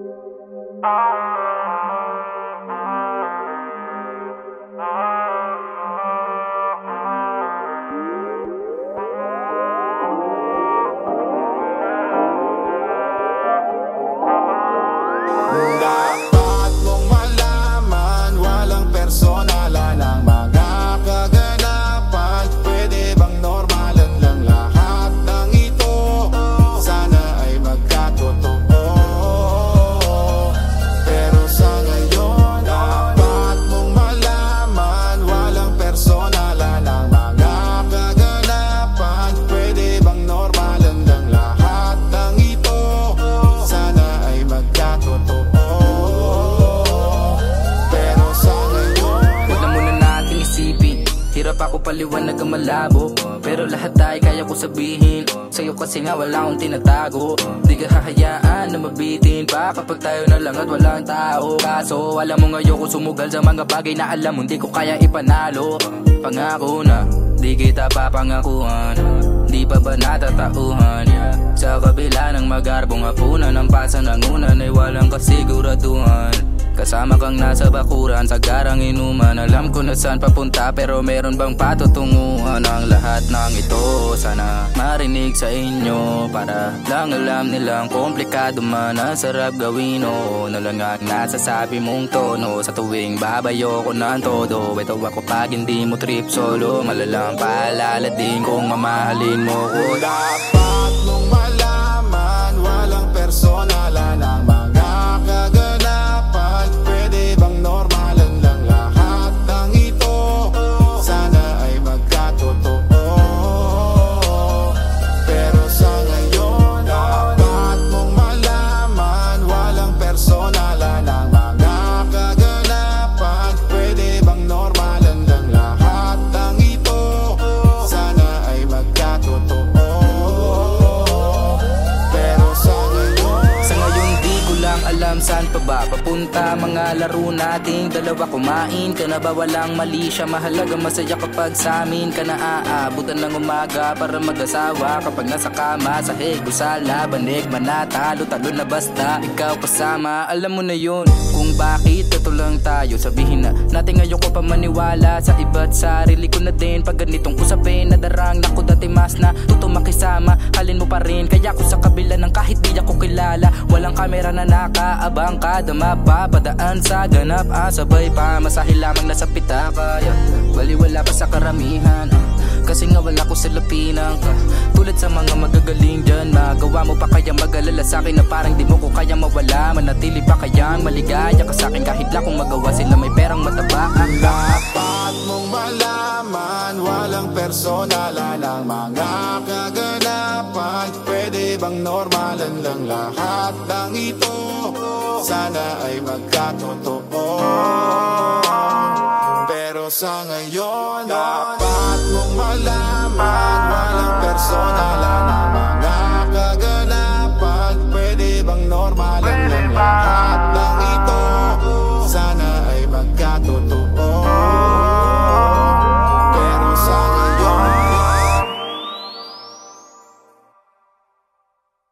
Dapat Hirap ako paliwanag ang malabo Pero lahat ay kaya ko sabihin. Sa'yo kasi nga wala akong tinatago. Di ka hahayaan na mabitin. Pa Kapag tayo na lang at walang tao. Kaso alam mo ngayon ko sumugal sa mga bagay na alam mo Hindi ko kaya ipanalo. Pangako na Di kita papangakuhan Di pa ba natatauhan? Sa kabila ng magarbong hapunan Ang pasa ng unan ay walang kasiguraduhan Kasama kang nasa bakuran sa garang inuman. Alam ko na saan papunta pero meron bang patutunguhan? Ang lahat ng ito sana marinig sa inyo. Para lang alam nilang komplikado man Ang sarap gawin o na lang ang nasasabi mong tono. Sa tuwing babayo ko ng todo Ito ako pag hindi mo trip solo. Malalang paalala din kung mamahalin mo ko. Dapat alam saan pa ba? Papunta mga laro nating dalawa. Kumain Ka na ba? Walang mali. Siya Mahalaga masaya kapag sa amin Ka na aabutan ng umaga para mag-asawa. Kapag nasa kama sa hego sala Banig manatalo talo na basta Ikaw kasama. Alam mo na yun Kung bakit ito lang tayo Sabihin na natin ngayon ko pa maniwala Sa iba't sarili ko na din. Pag ganitong usapin nadarang Naku dati mas na Tuto Halin mo pa rin Kaya ko sa kabila ng kahit di ako kilala. Walang kamera na nakaabang Kada mapapadaan sa ganap. Ah, Sabay pa masahe lamang nasa pitaka yeah. Baliwala pa sa karamihan. Ah. Kasi nga wala ko sa lapinang ka Tulad sa mga magagaling dyan Magawa mo pa kaya mag-alala sa akin Na parang di mo ko kaya mawala? Manatili pa kayang maligaya ka sa akin Kahit lang kung magawa sila may perang mataba? Ah. Dapat mong malaman Walang personalan ang mga kaganapan. Pwede bang normalan lang lahat ng ito? Sana ay magkatotoo. Pero sa ngayon personal na mga kagalapan Pwede bang normal